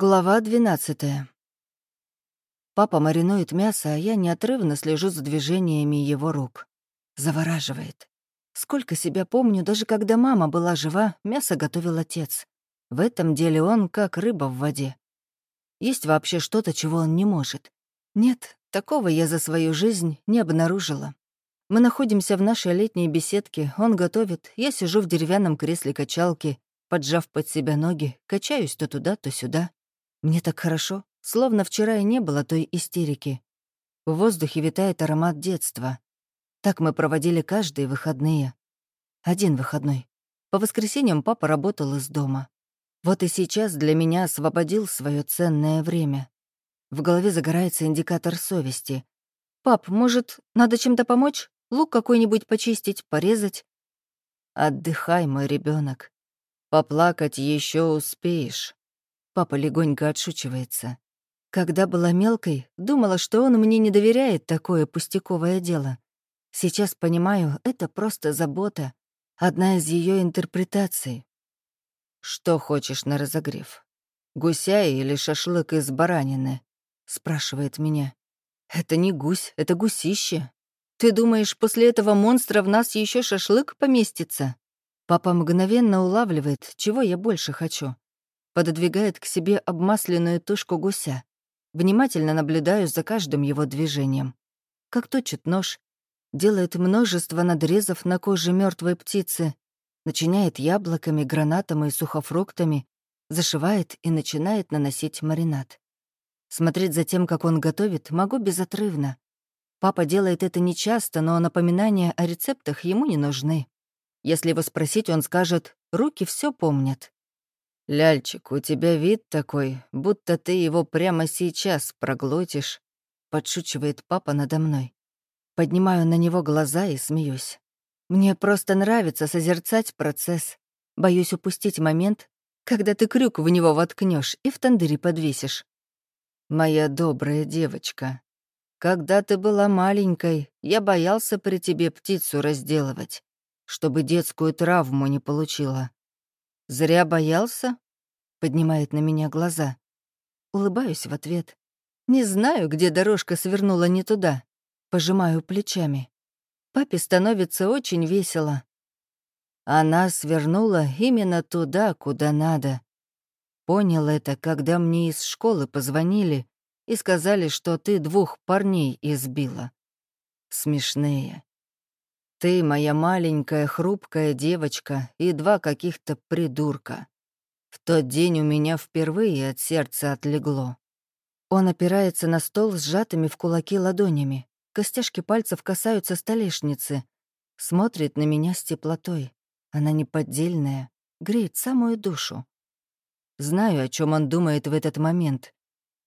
Глава 12 Папа маринует мясо, а я неотрывно слежу за движениями его рук. Завораживает. Сколько себя помню, даже когда мама была жива, мясо готовил отец. В этом деле он как рыба в воде. Есть вообще что-то, чего он не может? Нет, такого я за свою жизнь не обнаружила. Мы находимся в нашей летней беседке, он готовит, я сижу в деревянном кресле качалки, поджав под себя ноги, качаюсь то туда, то сюда. Мне так хорошо, словно вчера и не было той истерики. В воздухе витает аромат детства. Так мы проводили каждые выходные. Один выходной. По воскресеньям папа работал из дома. Вот и сейчас для меня освободил свое ценное время. В голове загорается индикатор совести. «Пап, может, надо чем-то помочь? Лук какой-нибудь почистить, порезать?» «Отдыхай, мой ребенок. Поплакать еще успеешь». Папа легонько отшучивается. Когда была мелкой, думала, что он мне не доверяет такое пустяковое дело. Сейчас понимаю, это просто забота, одна из ее интерпретаций. «Что хочешь на разогрев? Гуся или шашлык из баранины?» — спрашивает меня. «Это не гусь, это гусище. Ты думаешь, после этого монстра в нас еще шашлык поместится?» Папа мгновенно улавливает, чего я больше хочу пододвигает к себе обмасленную тушку гуся. Внимательно наблюдаю за каждым его движением. Как точит нож, делает множество надрезов на коже мертвой птицы, начиняет яблоками, гранатами и сухофруктами, зашивает и начинает наносить маринад. Смотреть за тем, как он готовит, могу безотрывно. Папа делает это нечасто, но напоминания о рецептах ему не нужны. Если его спросить, он скажет «руки все помнят». «Ляльчик, у тебя вид такой, будто ты его прямо сейчас проглотишь», — подшучивает папа надо мной. Поднимаю на него глаза и смеюсь. Мне просто нравится созерцать процесс. Боюсь упустить момент, когда ты крюк в него воткнешь и в тандыре подвесишь. «Моя добрая девочка, когда ты была маленькой, я боялся при тебе птицу разделывать, чтобы детскую травму не получила. «Зря боялся?» — поднимает на меня глаза. Улыбаюсь в ответ. Не знаю, где дорожка свернула не туда. Пожимаю плечами. Папе становится очень весело. Она свернула именно туда, куда надо. Понял это, когда мне из школы позвонили и сказали, что ты двух парней избила. Смешные. Ты моя маленькая хрупкая девочка и два каких-то придурка. В тот день у меня впервые от сердца отлегло. Он опирается на стол с сжатыми в кулаки ладонями. Костяшки пальцев касаются столешницы. Смотрит на меня с теплотой. Она неподдельная, греет самую душу. Знаю, о чем он думает в этот момент.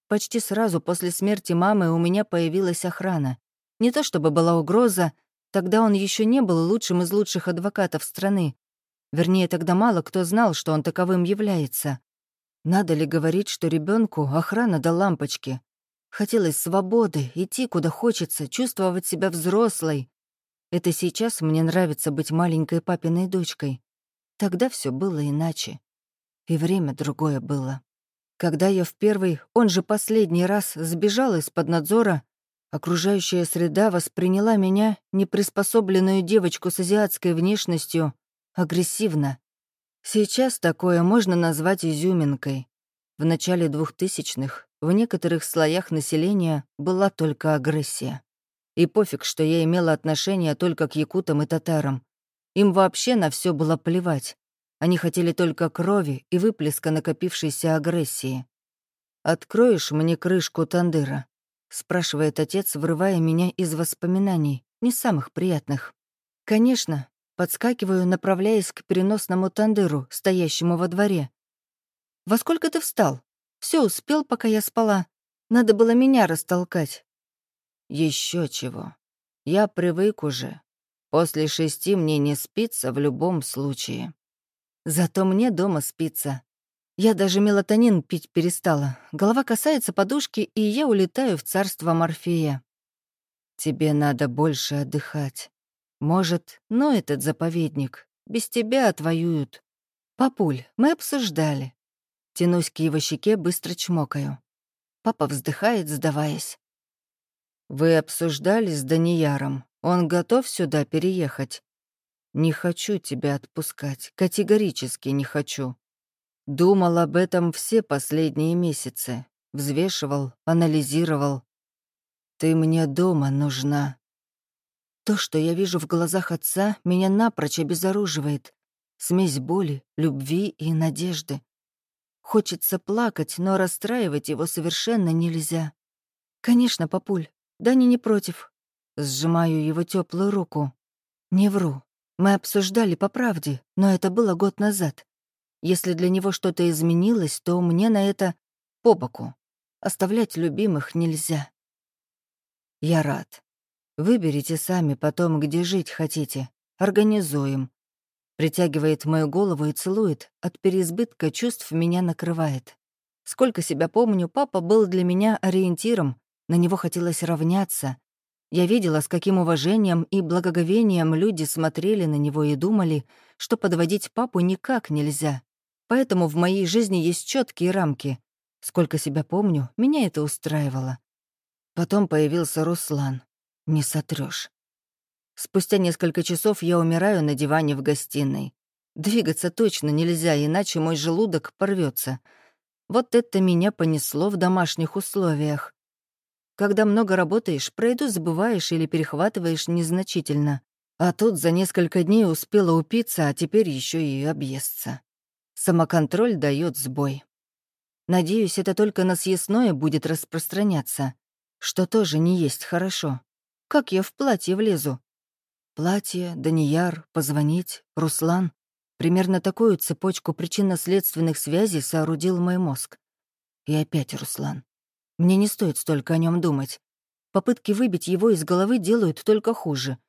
Почти сразу после смерти мамы у меня появилась охрана. Не то чтобы была угроза, Тогда он еще не был лучшим из лучших адвокатов страны. Вернее, тогда мало кто знал, что он таковым является. Надо ли говорить, что ребенку охрана до лампочки? Хотелось свободы, идти куда хочется, чувствовать себя взрослой. Это сейчас мне нравится быть маленькой папиной дочкой. Тогда все было иначе. И время другое было. Когда я в первый, он же последний раз сбежал из-под надзора, Окружающая среда восприняла меня, неприспособленную девочку с азиатской внешностью, агрессивно. Сейчас такое можно назвать изюминкой. В начале двухтысячных в некоторых слоях населения была только агрессия. И пофиг, что я имела отношение только к якутам и татарам. Им вообще на все было плевать. Они хотели только крови и выплеска накопившейся агрессии. «Откроешь мне крышку тандыра?» — спрашивает отец, вырывая меня из воспоминаний, не самых приятных. «Конечно», — подскакиваю, направляясь к переносному тандыру, стоящему во дворе. «Во сколько ты встал? Все успел, пока я спала. Надо было меня растолкать». Еще чего. Я привык уже. После шести мне не спится в любом случае. Зато мне дома спится. Я даже мелатонин пить перестала. Голова касается подушки, и я улетаю в царство Морфея. Тебе надо больше отдыхать. Может, но этот заповедник. Без тебя отвоюют. Папуль, мы обсуждали. Тянусь к его щеке, быстро чмокаю. Папа вздыхает, сдаваясь. «Вы обсуждали с Данияром? Он готов сюда переехать?» «Не хочу тебя отпускать, категорически не хочу. Думал об этом все последние месяцы. Взвешивал, анализировал. Ты мне дома нужна». То, что я вижу в глазах отца, меня напрочь обезоруживает. Смесь боли, любви и надежды. Хочется плакать, но расстраивать его совершенно нельзя. «Конечно, папуль, Дани не против». Сжимаю его теплую руку. Не вру. Мы обсуждали по правде, но это было год назад. Если для него что-то изменилось, то мне на это по боку. Оставлять любимых нельзя. Я рад. Выберите сами потом, где жить хотите. Организуем. Притягивает мою голову и целует. От переизбытка чувств меня накрывает. Сколько себя помню, папа был для меня ориентиром. На него хотелось равняться. Я видела, с каким уважением и благоговением люди смотрели на него и думали, что подводить папу никак нельзя. Поэтому в моей жизни есть четкие рамки. Сколько себя помню, меня это устраивало. Потом появился Руслан. Не сотрешь. Спустя несколько часов я умираю на диване в гостиной. Двигаться точно нельзя, иначе мой желудок порвется. Вот это меня понесло в домашних условиях. Когда много работаешь, пройду забываешь или перехватываешь незначительно. А тут за несколько дней успела упиться, а теперь еще и объесться. Самоконтроль дает сбой. Надеюсь, это только на съестное будет распространяться, что тоже не есть хорошо. Как я в платье влезу? Платье, Данияр, позвонить, Руслан. Примерно такую цепочку причинно-следственных связей соорудил мой мозг. И опять Руслан. Мне не стоит столько о нем думать. Попытки выбить его из головы делают только хуже.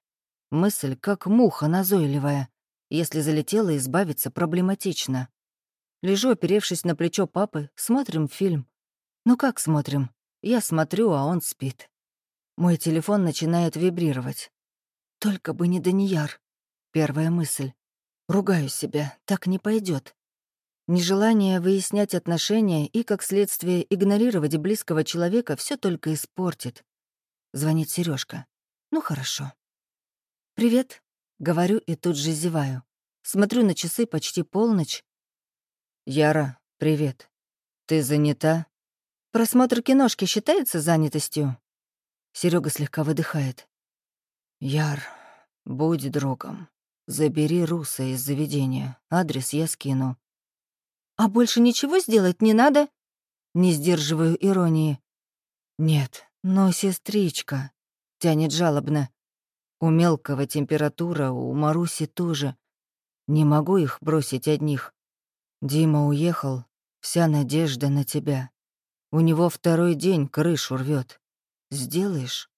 Мысль как муха назойливая. Если залетела, избавиться проблематично. Лежу, оперевшись на плечо папы, смотрим фильм. Ну как смотрим? Я смотрю, а он спит. Мой телефон начинает вибрировать. Только бы не Данияр. Первая мысль. Ругаю себя, так не пойдет. Нежелание выяснять отношения и, как следствие, игнорировать близкого человека все только испортит. Звонит Сережка. Ну хорошо. «Привет», — говорю и тут же зеваю. Смотрю на часы почти полночь. «Яра, привет. Ты занята?» «Просмотр киношки считается занятостью?» Серега слегка выдыхает. «Яр, будь другом. Забери Руса из заведения. Адрес я скину». «А больше ничего сделать не надо?» Не сдерживаю иронии. «Нет, но сестричка», — тянет жалобно. «У мелкого температура, у Маруси тоже. Не могу их бросить одних. Дима уехал, вся надежда на тебя. У него второй день крышу рвет. Сделаешь?»